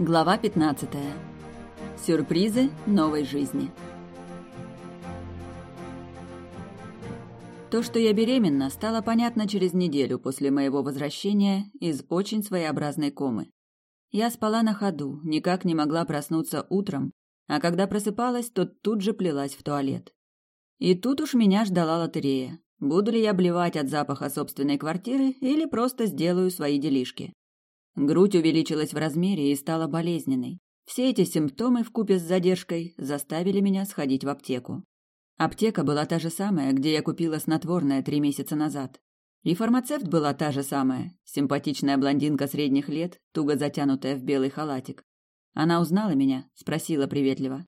Глава 15. Сюрпризы новой жизни. То, что я беременна, стало понятно через неделю после моего возвращения из очень своеобразной комы. Я спала на ходу, никак не могла проснуться утром, а когда просыпалась, то тут же плелась в туалет. И тут уж меня ждала лотерея. Буду ли я блевать от запаха собственной квартиры или просто сделаю свои делишки? Грудь увеличилась в размере и стала болезненной. Все эти симптомы вкупе с задержкой заставили меня сходить в аптеку. Аптека была та же самая, где я купила снотворное три месяца назад. И фармацевт была та же самая, симпатичная блондинка средних лет, туго затянутая в белый халатик. Она узнала меня, спросила приветливо.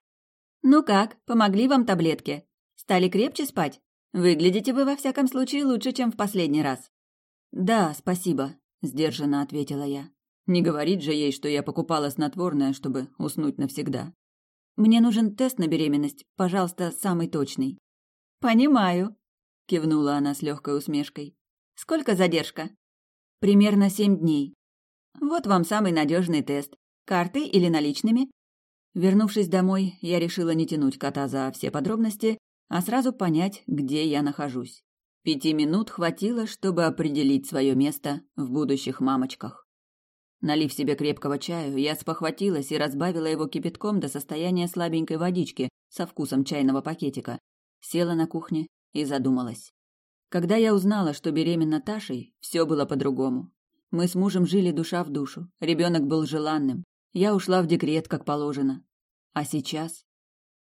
«Ну как, помогли вам таблетки? Стали крепче спать? Выглядите вы, во всяком случае, лучше, чем в последний раз». «Да, спасибо», — сдержанно ответила я. Не говорить же ей, что я покупала снотворное, чтобы уснуть навсегда. Мне нужен тест на беременность, пожалуйста, самый точный. Понимаю, кивнула она с легкой усмешкой. Сколько задержка? Примерно семь дней. Вот вам самый надежный тест. Карты или наличными? Вернувшись домой, я решила не тянуть кота за все подробности, а сразу понять, где я нахожусь. Пяти минут хватило, чтобы определить свое место в будущих мамочках. Налив себе крепкого чаю, я спохватилась и разбавила его кипятком до состояния слабенькой водички со вкусом чайного пакетика. Села на кухне и задумалась. Когда я узнала, что беременна Ташей, все было по-другому. Мы с мужем жили душа в душу, ребенок был желанным. Я ушла в декрет, как положено. А сейчас?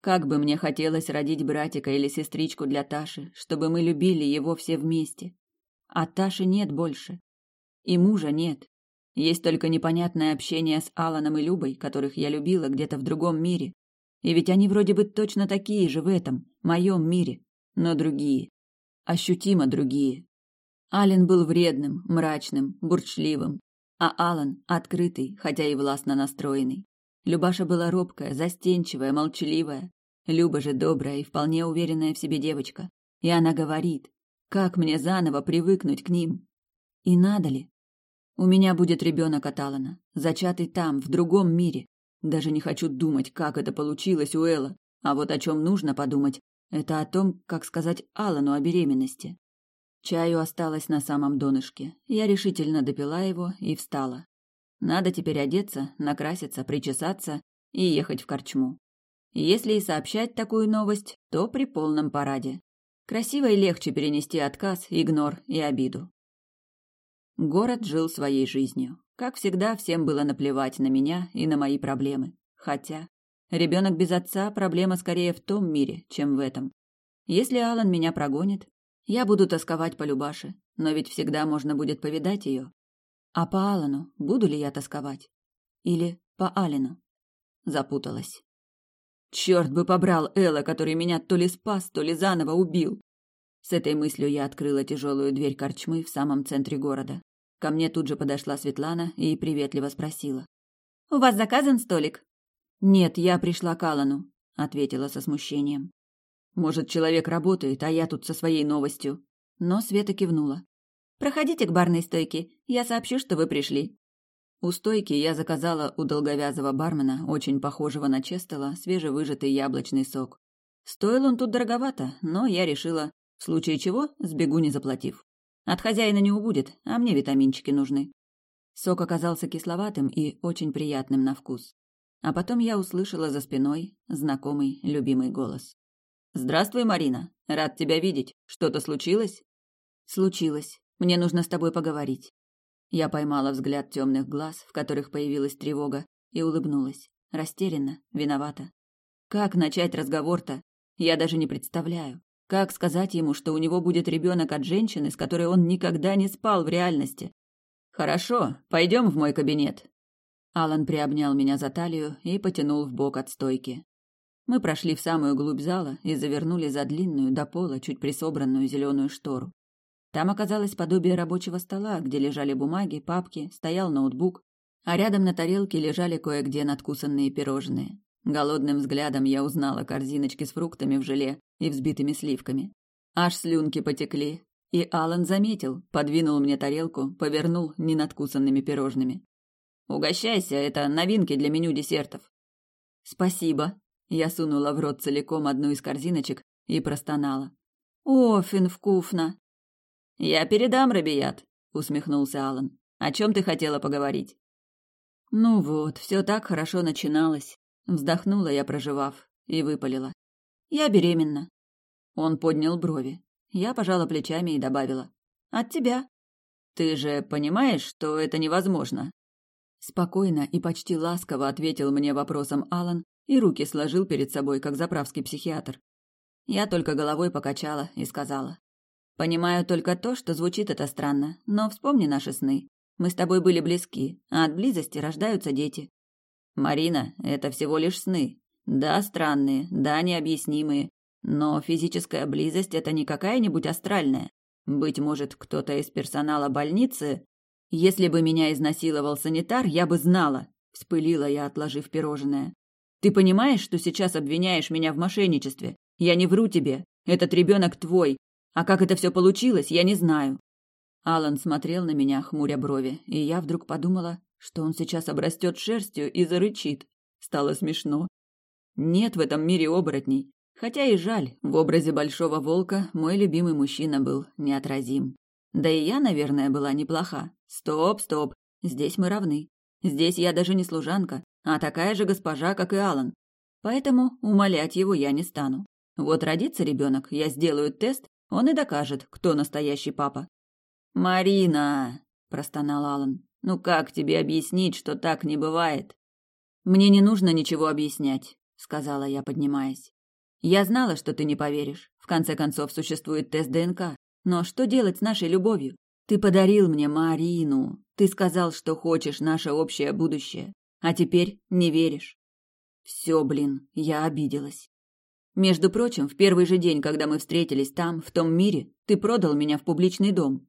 Как бы мне хотелось родить братика или сестричку для Таши, чтобы мы любили его все вместе. А Таши нет больше. И мужа нет. Есть только непонятное общение с Аланом и Любой, которых я любила где-то в другом мире. И ведь они вроде бы точно такие же в этом, моем мире, но другие. Ощутимо другие. Ален был вредным, мрачным, бурчливым, а Алан открытый, хотя и властно настроенный. Любаша была робкая, застенчивая, молчаливая. Люба же добрая и вполне уверенная в себе девочка. И она говорит, как мне заново привыкнуть к ним? И надо ли? У меня будет ребенок от Алана, зачатый там, в другом мире. Даже не хочу думать, как это получилось у Элла. А вот о чем нужно подумать, это о том, как сказать Алану о беременности. Чаю осталось на самом донышке. Я решительно допила его и встала. Надо теперь одеться, накраситься, причесаться и ехать в корчму. Если и сообщать такую новость, то при полном параде. Красиво и легче перенести отказ, игнор и обиду. Город жил своей жизнью. Как всегда, всем было наплевать на меня и на мои проблемы. Хотя ребенок без отца – проблема скорее в том мире, чем в этом. Если Алан меня прогонит, я буду тосковать по Любаше, но ведь всегда можно будет повидать ее. А по Алану буду ли я тосковать? Или по Алину? Запуталась. Черт бы побрал Элла, который меня то ли спас, то ли заново убил. С этой мыслью я открыла тяжелую дверь корчмы в самом центре города. Ко мне тут же подошла Светлана и приветливо спросила. «У вас заказан столик?» «Нет, я пришла к Алану», — ответила со смущением. «Может, человек работает, а я тут со своей новостью». Но Света кивнула. «Проходите к барной стойке, я сообщу, что вы пришли». У стойки я заказала у долговязого бармена, очень похожего на Честела, свежевыжатый яблочный сок. Стоил он тут дороговато, но я решила, в случае чего сбегу не заплатив. От хозяина не убудет, а мне витаминчики нужны. Сок оказался кисловатым и очень приятным на вкус. А потом я услышала за спиной знакомый, любимый голос. «Здравствуй, Марина. Рад тебя видеть. Что-то случилось?» «Случилось. Мне нужно с тобой поговорить». Я поймала взгляд темных глаз, в которых появилась тревога, и улыбнулась. Растерянно, виновата. Как начать разговор-то? Я даже не представляю. Как сказать ему, что у него будет ребенок от женщины, с которой он никогда не спал в реальности? Хорошо, пойдем в мой кабинет. Алан приобнял меня за талию и потянул в бок от стойки. Мы прошли в самую глубь зала и завернули за длинную до пола чуть присобранную зеленую штору. Там оказалось подобие рабочего стола, где лежали бумаги, папки, стоял ноутбук, а рядом на тарелке лежали кое-где надкусанные пирожные. Голодным взглядом я узнала корзиночки с фруктами в желе и взбитыми сливками. Аж слюнки потекли. И Алан заметил, подвинул мне тарелку, повернул ненадкусанными пирожными. Угощайся, это новинки для меню десертов. Спасибо. Я сунула в рот целиком одну из корзиночек и простонала. Офин вкусно. Я передам, Рабият, усмехнулся Алан. О чем ты хотела поговорить? Ну вот, все так хорошо начиналось. Вздохнула я, проживав, и выпалила. Я беременна. Он поднял брови. Я пожала плечами и добавила. От тебя. Ты же понимаешь, что это невозможно? Спокойно и почти ласково ответил мне вопросом Алан и руки сложил перед собой, как заправский психиатр. Я только головой покачала и сказала. «Понимаю только то, что звучит это странно, но вспомни наши сны. Мы с тобой были близки, а от близости рождаются дети». «Марина, это всего лишь сны. Да, странные, да, необъяснимые. Но физическая близость – это не какая-нибудь астральная. Быть может, кто-то из персонала больницы если бы меня изнасиловал санитар, я бы знала, вспылила я, отложив пирожное. Ты понимаешь, что сейчас обвиняешь меня в мошенничестве? Я не вру тебе. Этот ребенок твой. А как это все получилось, я не знаю. Алан смотрел на меня, хмуря брови, и я вдруг подумала, что он сейчас обрастет шерстью и зарычит. Стало смешно. Нет в этом мире оборотней. Хотя и жаль, в образе большого волка мой любимый мужчина был неотразим. Да и я, наверное, была неплоха. Стоп, стоп. Здесь мы равны. Здесь я даже не служанка, а такая же госпожа, как и Алан. Поэтому умолять его я не стану. Вот родится ребенок, я сделаю тест, он и докажет, кто настоящий папа. Марина, простонал Алан. Ну как тебе объяснить, что так не бывает? Мне не нужно ничего объяснять, сказала я, поднимаясь. Я знала, что ты не поверишь. В конце концов, существует тест ДНК. Но что делать с нашей любовью? Ты подарил мне Марину. Ты сказал, что хочешь наше общее будущее. А теперь не веришь. Все, блин, я обиделась. Между прочим, в первый же день, когда мы встретились там, в том мире, ты продал меня в публичный дом.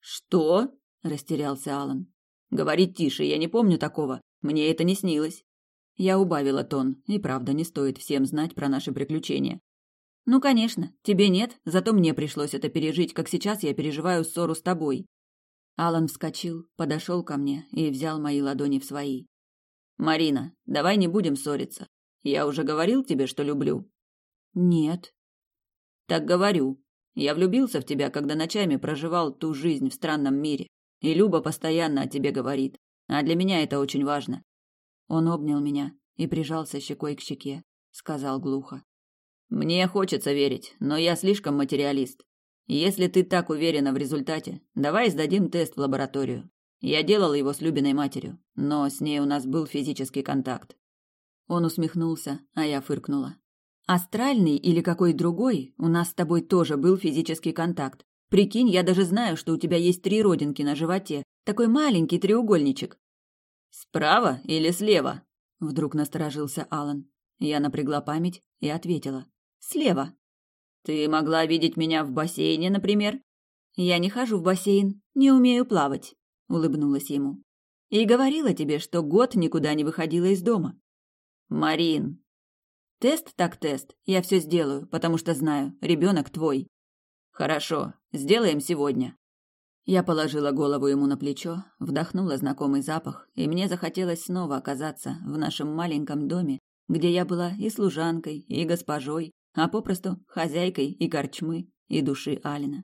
Что? растерялся Алан. Говорить тише, я не помню такого. Мне это не снилось. Я убавила тон, и правда не стоит всем знать про наши приключения. Ну, конечно, тебе нет, зато мне пришлось это пережить, как сейчас я переживаю ссору с тобой. Алан вскочил, подошел ко мне и взял мои ладони в свои. Марина, давай не будем ссориться. Я уже говорил тебе, что люблю. Нет. Так говорю. Я влюбился в тебя, когда ночами проживал ту жизнь в странном мире. И Люба постоянно о тебе говорит. А для меня это очень важно. Он обнял меня и прижался щекой к щеке, сказал глухо: мне хочется верить, но я слишком материалист. Если ты так уверена в результате, давай сдадим тест в лабораторию. Я делал его с Любиной матерью, но с ней у нас был физический контакт. Он усмехнулся, а я фыркнула. Астральный или какой другой, у нас с тобой тоже был физический контакт. Прикинь, я даже знаю, что у тебя есть три родинки на животе. Такой маленький треугольничек. Справа или слева? Вдруг насторожился Алан. Я напрягла память и ответила. Слева. Ты могла видеть меня в бассейне, например? Я не хожу в бассейн, не умею плавать, улыбнулась ему. И говорила тебе, что год никуда не выходила из дома. Марин. Тест так тест. Я все сделаю, потому что знаю, ребенок твой. Хорошо, сделаем сегодня. Я положила голову ему на плечо, вдохнула знакомый запах, и мне захотелось снова оказаться в нашем маленьком доме, где я была и служанкой, и госпожой, а попросту хозяйкой и корчмы, и души Алина.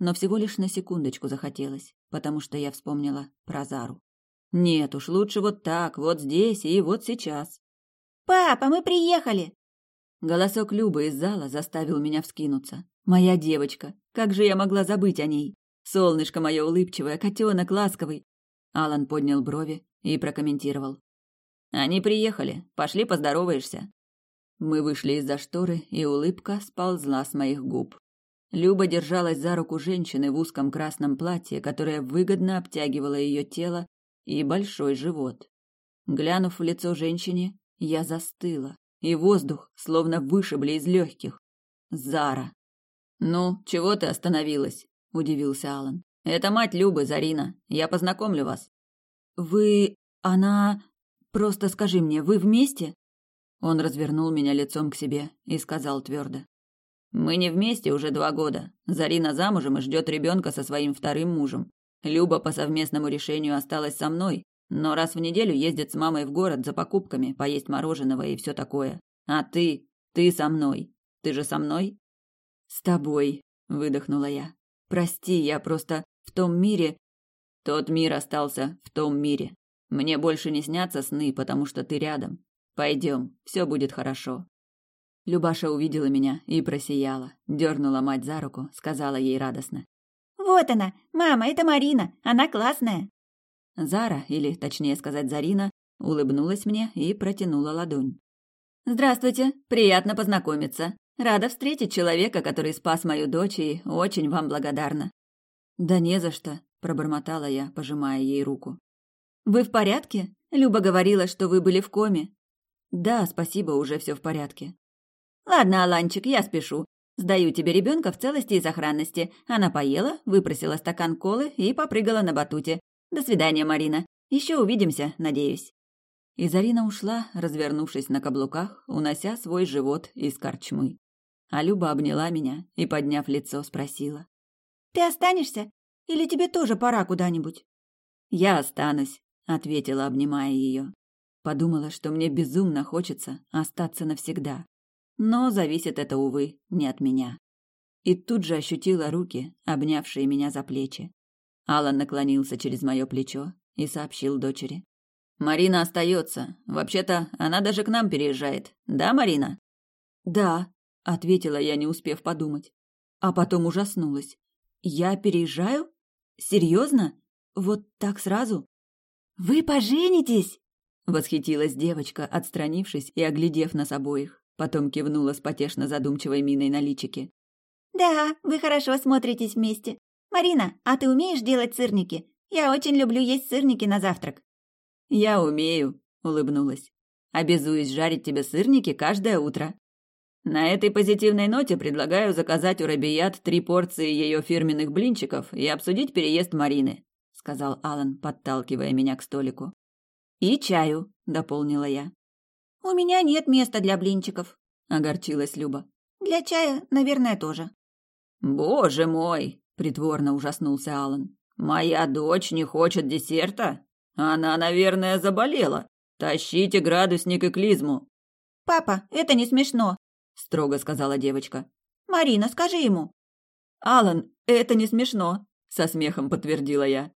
Но всего лишь на секундочку захотелось, потому что я вспомнила про Зару. Нет уж, лучше вот так, вот здесь и вот сейчас. «Папа, мы приехали!» Голосок Любы из зала заставил меня вскинуться. «Моя девочка! Как же я могла забыть о ней? Солнышко мое улыбчивое, котенок ласковый!» Алан поднял брови и прокомментировал. «Они приехали. Пошли поздороваешься». Мы вышли из-за шторы, и улыбка сползла с моих губ. Люба держалась за руку женщины в узком красном платье, которое выгодно обтягивало ее тело и большой живот. Глянув в лицо женщине, я застыла, и воздух словно вышибли из легких. Зара. «Ну, чего ты остановилась?» – удивился Алан. «Это мать Любы, Зарина. Я познакомлю вас». «Вы... она... Просто скажи мне, вы вместе?» Он развернул меня лицом к себе и сказал твердо. «Мы не вместе уже два года. Зарина замужем и ждет ребенка со своим вторым мужем. Люба по совместному решению осталась со мной, но раз в неделю ездит с мамой в город за покупками, поесть мороженого и все такое. А ты, ты со мной. Ты же со мной? С тобой, выдохнула я. Прости, я просто в том мире... Тот мир остался в том мире. Мне больше не снятся сны, потому что ты рядом. Пойдем, все будет хорошо. Любаша увидела меня и просияла, дернула мать за руку, сказала ей радостно: "Вот она, мама, это Марина, она классная". Зара, или точнее сказать Зарина, улыбнулась мне и протянула ладонь. Здравствуйте, приятно познакомиться. Рада встретить человека, который спас мою дочь, и очень вам благодарна. Да не за что, пробормотала я, пожимая ей руку. Вы в порядке? Люба говорила, что вы были в коме. Да, спасибо, уже все в порядке. Ладно, Аланчик, я спешу. Сдаю тебе ребенка в целости и сохранности. Она поела, выпросила стакан колы и попрыгала на батуте. До свидания, Марина. Еще увидимся, надеюсь. И Зарина ушла, развернувшись на каблуках, унося свой живот из корчмы. А Люба обняла меня и, подняв лицо, спросила. «Ты останешься? Или тебе тоже пора куда-нибудь?» «Я останусь», — ответила, обнимая ее. Подумала, что мне безумно хочется остаться навсегда. Но зависит это, увы, не от меня. И тут же ощутила руки, обнявшие меня за плечи. Алан наклонился через мое плечо и сообщил дочери. «Марина остается. Вообще-то, она даже к нам переезжает. Да, Марина?» «Да», — ответила я, не успев подумать. А потом ужаснулась. «Я переезжаю? Серьезно? Вот так сразу?» «Вы поженитесь?» — восхитилась девочка, отстранившись и оглядев нас обоих. Потом кивнула с потешно задумчивой миной на личике. «Да, вы хорошо смотритесь вместе. Марина, а ты умеешь делать сырники? Я очень люблю есть сырники на завтрак». «Я умею», — улыбнулась. «Обязуюсь жарить тебе сырники каждое утро». На этой позитивной ноте предлагаю заказать у Рабият три порции ее фирменных блинчиков и обсудить переезд Марины, сказал Алан, подталкивая меня к столику. И чаю, дополнила я. У меня нет места для блинчиков, огорчилась Люба. Для чая, наверное, тоже. Боже мой, притворно ужаснулся Алан. Моя дочь не хочет десерта? Она, наверное, заболела. Тащите градусник и клизму. Папа, это не смешно, строго сказала девочка. Марина, скажи ему. Алан, это не смешно, со смехом подтвердила я.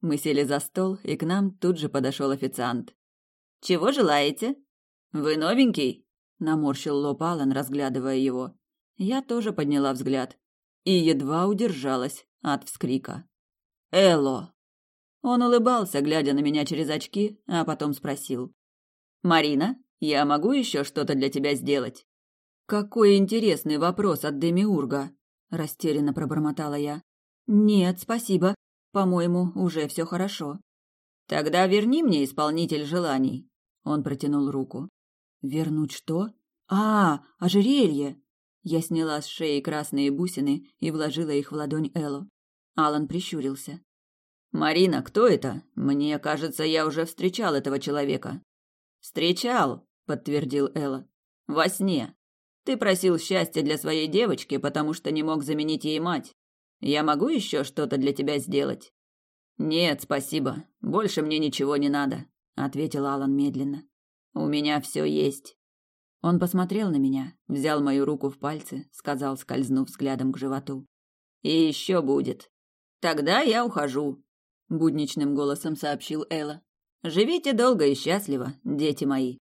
Мы сели за стол, и к нам тут же подошел официант. Чего желаете? Вы новенький? наморщил лоб Алан, разглядывая его. Я тоже подняла взгляд и едва удержалась от вскрика. Эло. Он улыбался, глядя на меня через очки, а потом спросил. «Марина, я могу еще что-то для тебя сделать?» «Какой интересный вопрос от Демиурга!» – растерянно пробормотала я. «Нет, спасибо. По-моему, уже все хорошо». «Тогда верни мне исполнитель желаний». Он протянул руку. «Вернуть что? А, ожерелье!» Я сняла с шеи красные бусины и вложила их в ладонь Элло. Алан прищурился. Марина, кто это? Мне кажется, я уже встречал этого человека. Встречал, подтвердил Элла. Во сне. Ты просил счастья для своей девочки, потому что не мог заменить ей мать. Я могу еще что-то для тебя сделать? Нет, спасибо. Больше мне ничего не надо, ответил Алан медленно. У меня все есть. Он посмотрел на меня, взял мою руку в пальцы, сказал, скользнув взглядом к животу: "И еще будет. Тогда я ухожу будничным голосом сообщил Элла. Живите долго и счастливо, дети мои.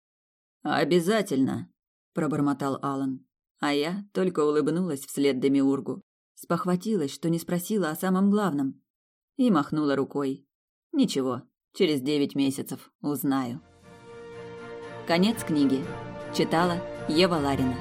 Обязательно, пробормотал Алан. А я только улыбнулась вслед Демиургу, спохватилась, что не спросила о самом главном, и махнула рукой. Ничего, через девять месяцев узнаю. Конец книги. Читала Ева Ларина.